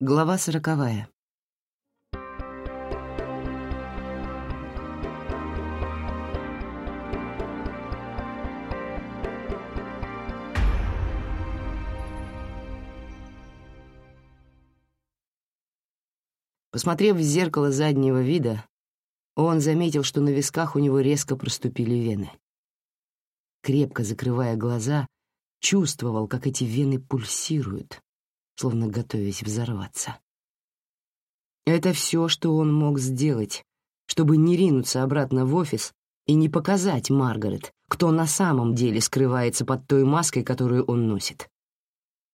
Глава сороковая. Посмотрев в зеркало заднего вида, он заметил, что на висках у него резко проступили вены. Крепко закрывая глаза, чувствовал, как эти вены пульсируют, словно готовясь взорваться. Это все, что он мог сделать, чтобы не ринуться обратно в офис и не показать Маргарет, кто на самом деле скрывается под той маской, которую он носит.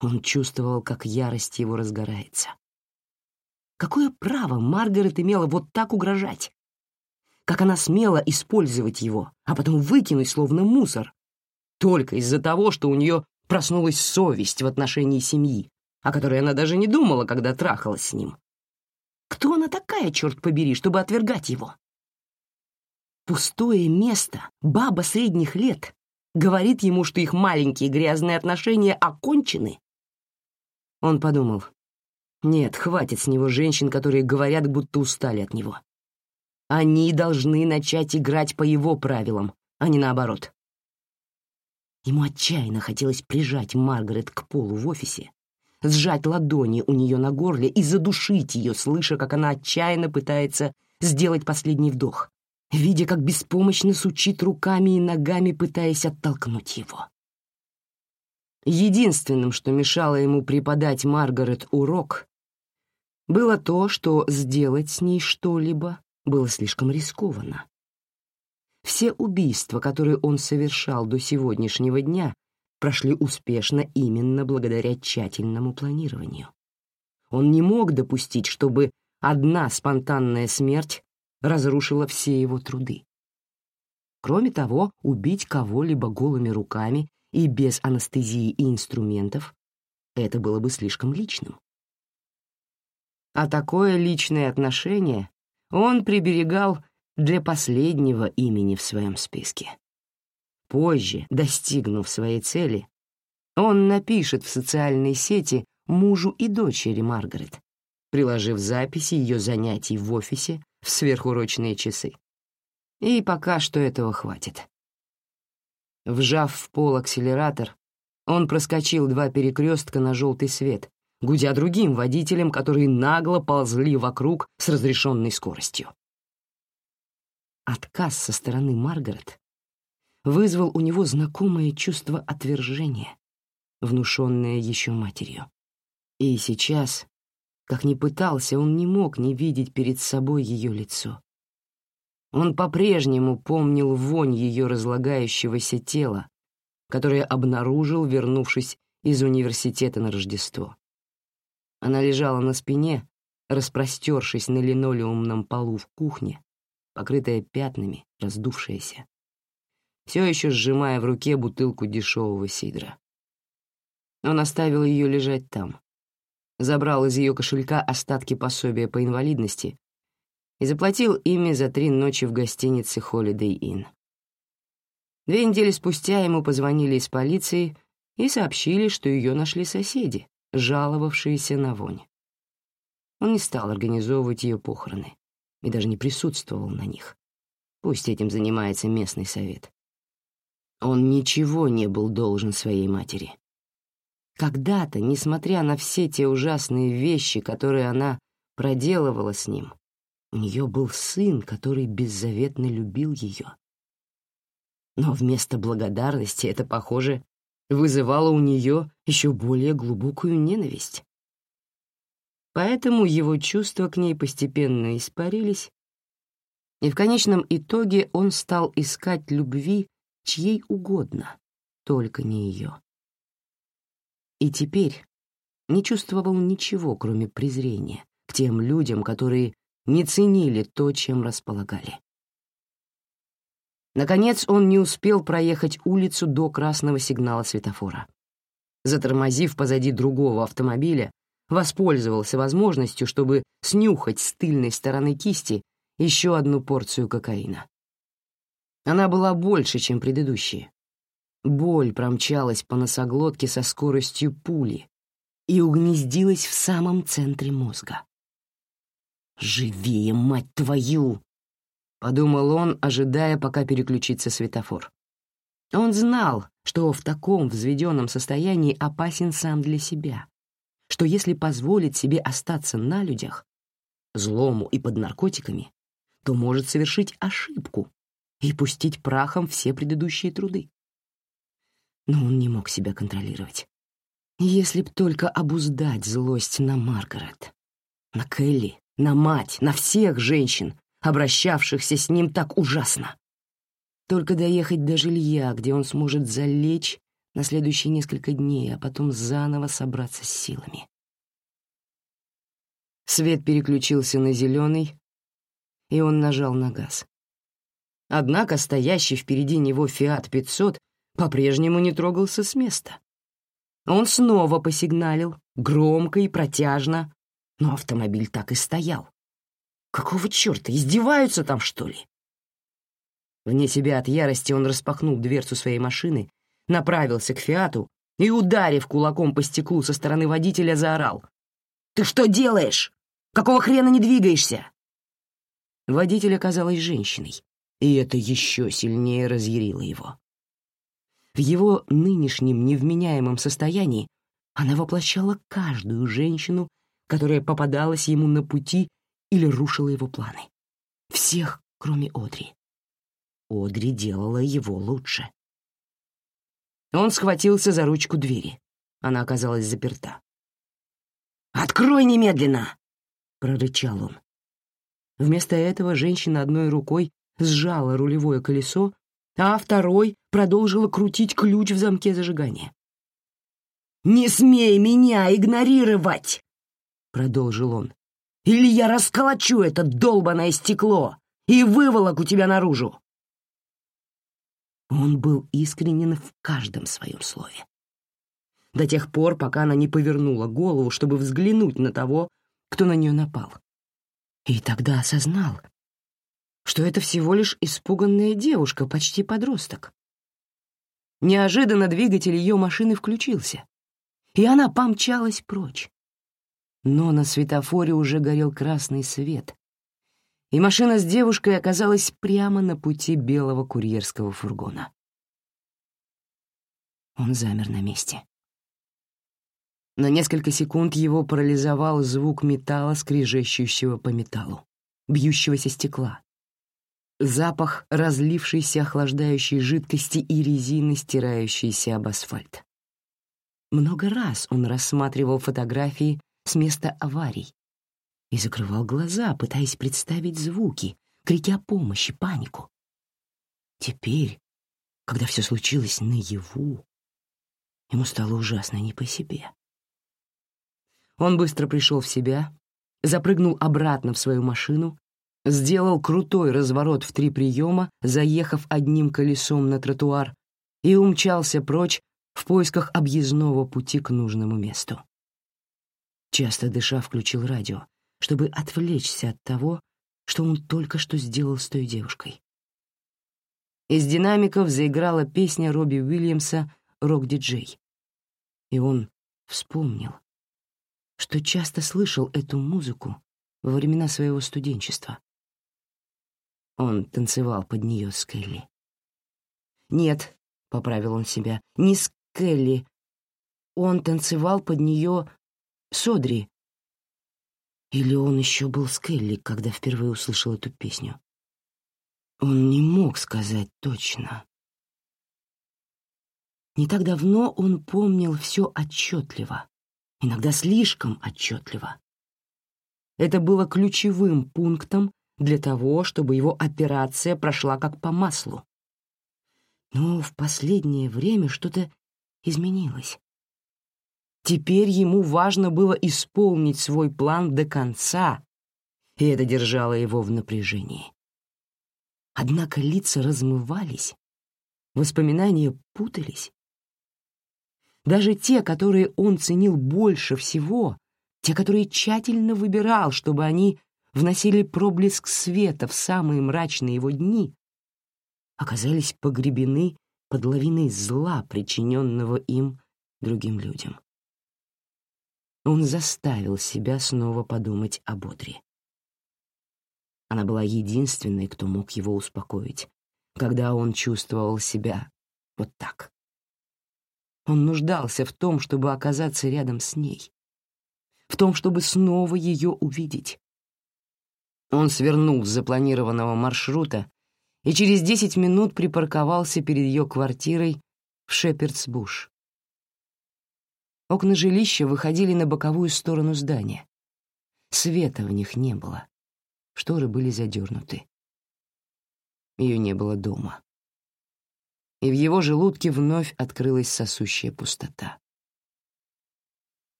Он чувствовал, как ярость его разгорается. Какое право Маргарет имела вот так угрожать? Как она смела использовать его, а потом выкинуть словно мусор? Только из-за того, что у нее проснулась совесть в отношении семьи, о которой она даже не думала, когда трахалась с ним. Кто она такая, черт побери, чтобы отвергать его? Пустое место, баба средних лет, говорит ему, что их маленькие грязные отношения окончены. Он подумал, нет, хватит с него женщин, которые говорят, будто устали от него. Они должны начать играть по его правилам, а не наоборот. Ему отчаянно хотелось прижать Маргарет к полу в офисе сжать ладони у нее на горле и задушить ее, слыша, как она отчаянно пытается сделать последний вдох, видя, как беспомощно сучит руками и ногами, пытаясь оттолкнуть его. Единственным, что мешало ему преподать Маргарет урок, было то, что сделать с ней что-либо было слишком рискованно. Все убийства, которые он совершал до сегодняшнего дня, прошли успешно именно благодаря тщательному планированию. Он не мог допустить, чтобы одна спонтанная смерть разрушила все его труды. Кроме того, убить кого-либо голыми руками и без анестезии и инструментов — это было бы слишком личным. А такое личное отношение он приберегал для последнего имени в своем списке. Позже, достигнув своей цели, он напишет в социальной сети мужу и дочери Маргарет, приложив записи ее занятий в офисе в сверхурочные часы. И пока что этого хватит. Вжав в пол акселератор, он проскочил два перекрестка на желтый свет, гудя другим водителям, которые нагло ползли вокруг с разрешенной скоростью. Отказ со стороны Маргарет вызвал у него знакомое чувство отвержения, внушенное еще матерью. И сейчас, как ни пытался, он не мог не видеть перед собой ее лицо. Он по-прежнему помнил вонь ее разлагающегося тела, которое обнаружил, вернувшись из университета на Рождество. Она лежала на спине, распростершись на линолеумном полу в кухне, покрытая пятнами, раздувшаяся все еще сжимая в руке бутылку дешевого сидра. Он оставил ее лежать там, забрал из ее кошелька остатки пособия по инвалидности и заплатил ими за три ночи в гостинице Holiday Inn. Две недели спустя ему позвонили из полиции и сообщили, что ее нашли соседи, жаловавшиеся на вонь. Он не стал организовывать ее похороны и даже не присутствовал на них. Пусть этим занимается местный совет. Он ничего не был должен своей матери. Когда-то, несмотря на все те ужасные вещи, которые она проделывала с ним, у нее был сын, который беззаветно любил ее. Но вместо благодарности это, похоже, вызывало у нее еще более глубокую ненависть. Поэтому его чувства к ней постепенно испарились, и в конечном итоге он стал искать любви чьей угодно, только не ее. И теперь не чувствовал ничего, кроме презрения к тем людям, которые не ценили то, чем располагали. Наконец он не успел проехать улицу до красного сигнала светофора. Затормозив позади другого автомобиля, воспользовался возможностью, чтобы снюхать с тыльной стороны кисти еще одну порцию кокаина. Она была больше, чем предыдущие. Боль промчалась по носоглотке со скоростью пули, и угнездилась в самом центре мозга. «Живее, мать твою!» — подумал он, ожидая, пока переключится светофор. Он знал, что в таком взведенном состоянии опасен сам для себя, что если позволит себе остаться на людях, злому и под наркотиками, то может совершить ошибку и пустить прахом все предыдущие труды. Но он не мог себя контролировать. Если б только обуздать злость на Маргарет, на Келли, на мать, на всех женщин, обращавшихся с ним так ужасно. Только доехать до жилья, где он сможет залечь на следующие несколько дней, а потом заново собраться с силами. Свет переключился на зеленый, и он нажал на газ. Однако стоящий впереди него «Фиат 500» по-прежнему не трогался с места. Он снова посигналил, громко и протяжно, но автомобиль так и стоял. Какого черта, издеваются там, что ли? Вне себя от ярости он распахнул дверцу своей машины, направился к «Фиату» и, ударив кулаком по стеклу со стороны водителя, заорал. «Ты что делаешь? Какого хрена не двигаешься?» Водитель оказалась женщиной, и это еще сильнее разъярило его. В его нынешнем невменяемом состоянии она воплощала каждую женщину, которая попадалась ему на пути или рушила его планы. Всех, кроме Одри. Одри делала его лучше. Он схватился за ручку двери. Она оказалась заперта. «Открой немедленно!» — прорычал он. Вместо этого женщина одной рукой сжала рулевое колесо, а второй продолжила крутить ключ в замке зажигания. «Не смей меня игнорировать!» — продолжил он. «Или я расколочу это долбаное стекло и выволоку тебя наружу!» Он был искренен в каждом своем слове. До тех пор, пока она не повернула голову, чтобы взглянуть на того, кто на нее напал. И тогда осознал, что это всего лишь испуганная девушка, почти подросток. Неожиданно двигатель ее машины включился, и она помчалась прочь. Но на светофоре уже горел красный свет, и машина с девушкой оказалась прямо на пути белого курьерского фургона. Он замер на месте. На несколько секунд его парализовал звук металла, скрежещущего по металлу, бьющегося стекла. Запах разлившейся охлаждающей жидкости и резины, стирающейся об асфальт. Много раз он рассматривал фотографии с места аварий, и закрывал глаза, пытаясь представить звуки, крики о помощи, панику. Теперь, когда все случилось наяву, ему стало ужасно не по себе. Он быстро пришел в себя, запрыгнул обратно в свою машину, сделал крутой разворот в три приема, заехав одним колесом на тротуар, и умчался прочь в поисках объездного пути к нужному месту. Часто дыша включил радио, чтобы отвлечься от того, что он только что сделал с той девушкой. Из динамиков заиграла песня Робби Уильямса «Рок-диджей». И он вспомнил, что часто слышал эту музыку во времена своего студенчества. Он танцевал под нее с Келли. «Нет», — поправил он себя, — «не с Келли. Он танцевал под нее с Одри, или он еще был с Келли, когда впервые услышал эту песню? Он не мог сказать точно. Не так давно он помнил все отчетливо, иногда слишком отчетливо. Это было ключевым пунктом для того, чтобы его операция прошла как по маслу. Но в последнее время что-то изменилось. Теперь ему важно было исполнить свой план до конца, и это держало его в напряжении. Однако лица размывались, воспоминания путались. Даже те, которые он ценил больше всего, те, которые тщательно выбирал, чтобы они вносили проблеск света в самые мрачные его дни, оказались погребены под лавиной зла, причиненного им другим людям. он заставил себя снова подумать о Бодре. Она была единственной, кто мог его успокоить, когда он чувствовал себя вот так. Он нуждался в том, чтобы оказаться рядом с ней, в том, чтобы снова ее увидеть. Он свернул с запланированного маршрута и через десять минут припарковался перед ее квартирой в Шепердсбуш. Окна жилища выходили на боковую сторону здания. Света в них не было. Шторы были задернуты. Ее не было дома. И в его желудке вновь открылась сосущая пустота.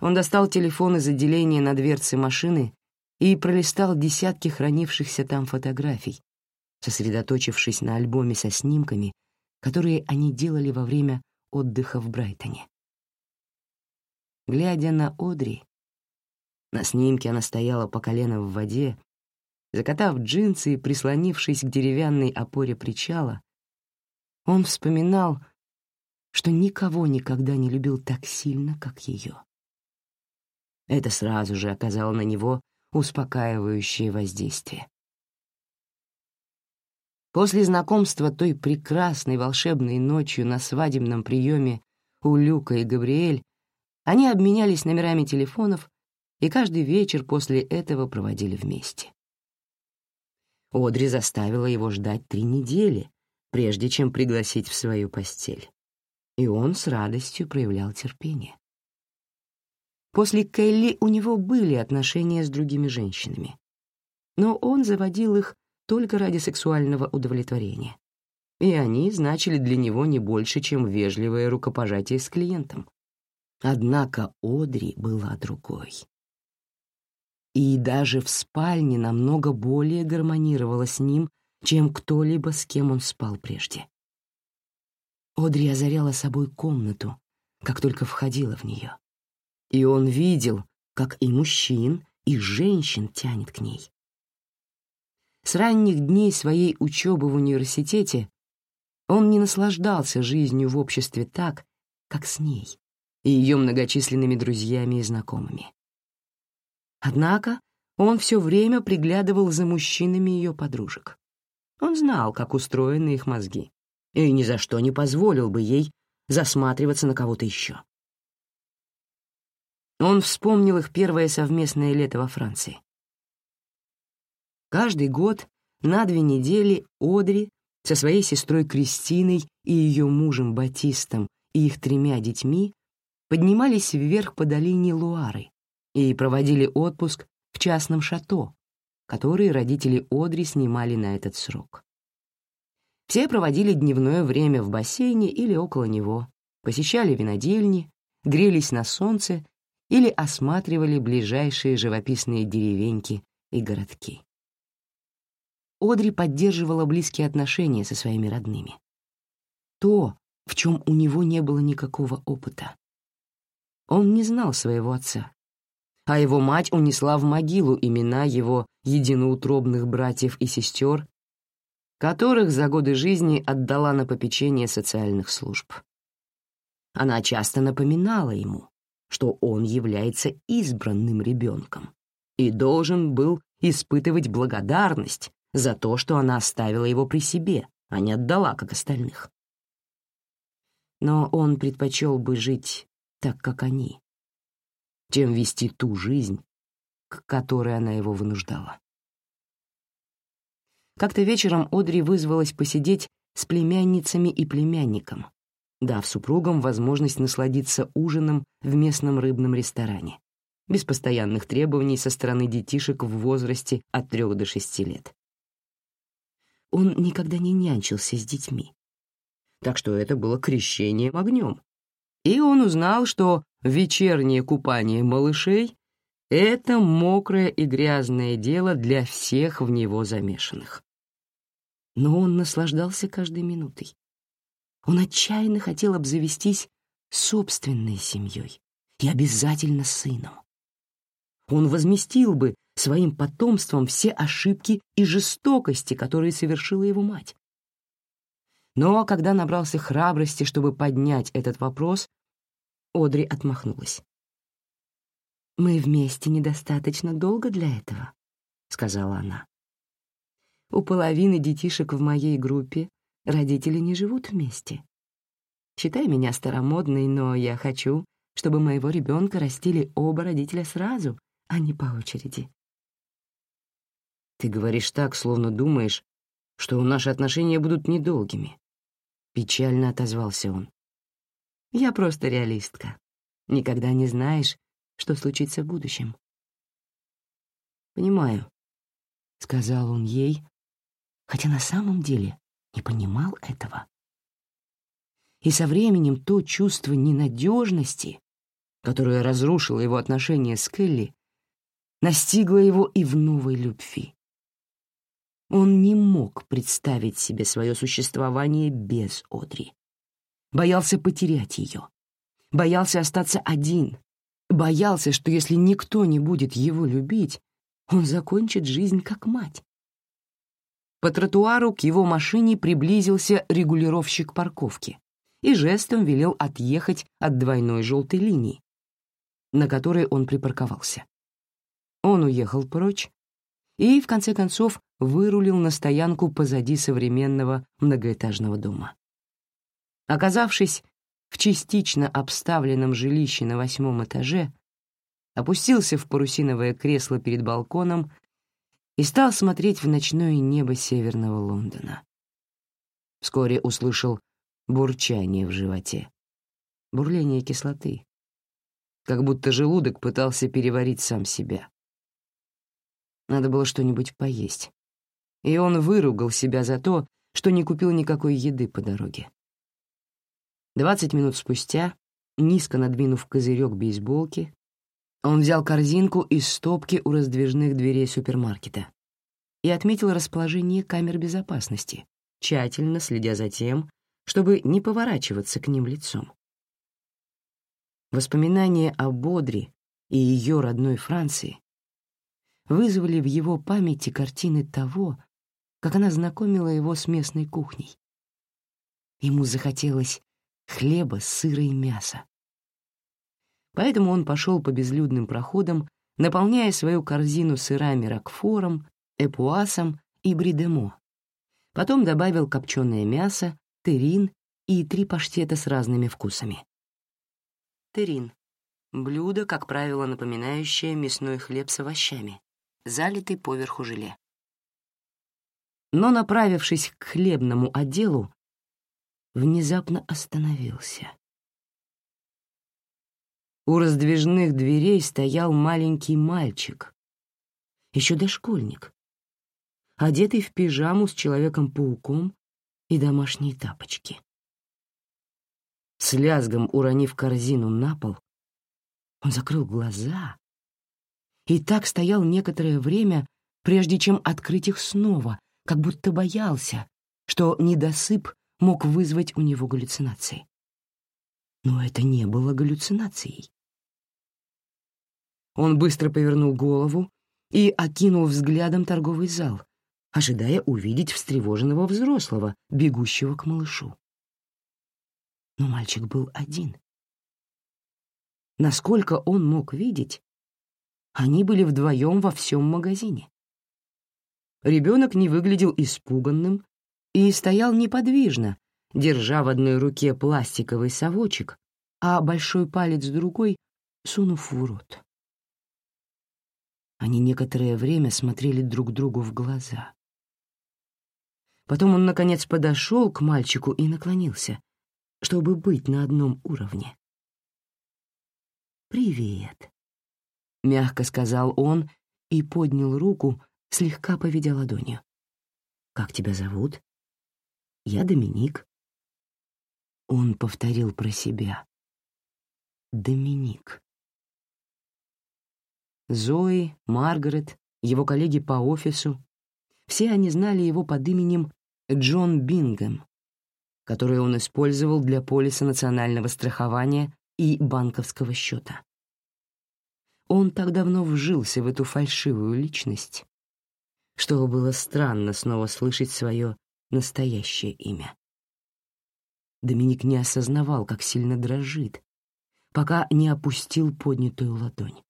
Он достал телефон из отделения на дверце машины и пролистал десятки хранившихся там фотографий, сосредоточившись на альбоме со снимками, которые они делали во время отдыха в Брайтоне. Глядя на Одри, на снимке она стояла по колено в воде, закатав джинсы и прислонившись к деревянной опоре причала, он вспоминал, что никого никогда не любил так сильно, как ее. Это сразу же оказало на него успокаивающее воздействие. После знакомства той прекрасной волшебной ночью на свадебном приеме у Люка и Габриэль они обменялись номерами телефонов и каждый вечер после этого проводили вместе. Одри заставила его ждать три недели, прежде чем пригласить в свою постель. И он с радостью проявлял терпение. После Келли у него были отношения с другими женщинами, но он заводил их только ради сексуального удовлетворения. И они значили для него не больше, чем вежливое рукопожатие с клиентом. Однако Одри была другой. И даже в спальне намного более гармонировала с ним, чем кто-либо, с кем он спал прежде. Одри озаряла собой комнату, как только входила в нее. И он видел, как и мужчин, и женщин тянет к ней. С ранних дней своей учебы в университете он не наслаждался жизнью в обществе так, как с ней и ее многочисленными друзьями и знакомыми. Однако он все время приглядывал за мужчинами ее подружек. Он знал, как устроены их мозги, и ни за что не позволил бы ей засматриваться на кого-то еще. Он вспомнил их первое совместное лето во Франции. Каждый год на две недели Одри со своей сестрой Кристиной и ее мужем Батистом и их тремя детьми поднимались вверх по долине Луары и проводили отпуск в частном шато, который родители Одри снимали на этот срок. Все проводили дневное время в бассейне или около него, посещали винодельни, грелись на солнце или осматривали ближайшие живописные деревеньки и городки. Одри поддерживала близкие отношения со своими родными. То, в чем у него не было никакого опыта. Он не знал своего отца, а его мать унесла в могилу имена его единоутробных братьев и сестер, которых за годы жизни отдала на попечение социальных служб. Она часто напоминала ему, что он является избранным ребенком и должен был испытывать благодарность за то, что она оставила его при себе, а не отдала, как остальных. Но он предпочел бы жить так, как они, чем вести ту жизнь, к которой она его вынуждала. Как-то вечером Одри вызвалась посидеть с племянницами и племянником, дав супругам возможность насладиться ужином в местном рыбном ресторане, без постоянных требований со стороны детишек в возрасте от трех до шести лет. Он никогда не нянчился с детьми, так что это было крещением огнем, и он узнал, что вечернее купание малышей — это мокрое и грязное дело для всех в него замешанных. Но он наслаждался каждой минутой. Он отчаянно хотел обзавестись собственной семьей и обязательно сыном. Он возместил бы своим потомством все ошибки и жестокости, которые совершила его мать. Но когда набрался храбрости, чтобы поднять этот вопрос, Одри отмахнулась. «Мы вместе недостаточно долго для этого», — сказала она. «У половины детишек в моей группе родители не живут вместе. Считай меня старомодной, но я хочу, чтобы моего ребенка растили оба родителя сразу, а не по очереди». «Ты говоришь так, словно думаешь, что наши отношения будут недолгими», — печально отозвался он. «Я просто реалистка. Никогда не знаешь, что случится в будущем. «Понимаю», — сказал он ей, хотя на самом деле не понимал этого. И со временем то чувство ненадежности, которое разрушило его отношения с Келли, настигло его и в новой любви. Он не мог представить себе свое существование без Одри. Боялся потерять ее. Боялся остаться один, Боялся, что если никто не будет его любить, он закончит жизнь как мать. По тротуару к его машине приблизился регулировщик парковки и жестом велел отъехать от двойной желтой линии, на которой он припарковался. Он уехал прочь и, в конце концов, вырулил на стоянку позади современного многоэтажного дома. Оказавшись в частично обставленном жилище на восьмом этаже, опустился в парусиновое кресло перед балконом и стал смотреть в ночное небо северного Лондона. Вскоре услышал бурчание в животе, бурление кислоты, как будто желудок пытался переварить сам себя. Надо было что-нибудь поесть, и он выругал себя за то, что не купил никакой еды по дороге. Двадцать минут спустя, низко надвинув козырек бейсболки, он взял корзинку из стопки у раздвижных дверей супермаркета и отметил расположение камер безопасности, тщательно следя за тем, чтобы не поворачиваться к ним лицом. Воспоминания о Бодре и ее родной Франции вызвали в его памяти картины того, как она знакомила его с местной кухней. Ему захотелось хлеба, сыра и мяса. Поэтому он пошел по безлюдным проходам, наполняя свою корзину сырами ракфором, эпуасом и бридемо. Потом добавил копченое мясо, терин и три паштета с разными вкусами. Терин — блюдо, как правило, напоминающее мясной хлеб с овощами, залитый поверху желе. Но, направившись к хлебному отделу, внезапно остановился. У раздвижных дверей стоял маленький мальчик, еще дошкольник, одетый в пижаму с Человеком-пауком и домашние тапочки. С лязгом уронив корзину на пол, он закрыл глаза и так стоял некоторое время, прежде чем открыть их снова, как будто боялся, что недосып мог вызвать у него галлюцинации. Но это не было галлюцинацией. Он быстро повернул голову и окинул взглядом торговый зал, ожидая увидеть встревоженного взрослого, бегущего к малышу. Но мальчик был один. Насколько он мог видеть, они были вдвоем во всем магазине. Ребенок не выглядел испуганным и стоял неподвижно, держа в одной руке пластиковый совочек, а большой палец другой сунув в рот. Они некоторое время смотрели друг другу в глаза. Потом он, наконец, подошел к мальчику и наклонился, чтобы быть на одном уровне. «Привет», — мягко сказал он и поднял руку, слегка поведя ладонью. «Как тебя зовут?» Я Доминик». Он повторил про себя. Доминик. Зои, Маргарет, его коллеги по офису — все они знали его под именем Джон Бингем, которое он использовал для полиса национального страхования и банковского счета. Он так давно вжился в эту фальшивую личность, что было странно снова слышать свое настоящее имя. Доминик не осознавал, как сильно дрожит, пока не опустил поднятую ладонь.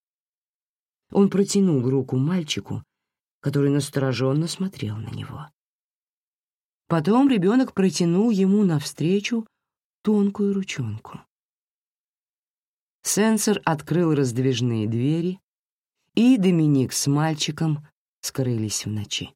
Он протянул руку мальчику, который настороженно смотрел на него. Потом ребенок протянул ему навстречу тонкую ручонку. Сенсор открыл раздвижные двери, и Доминик с мальчиком скрылись в ночи.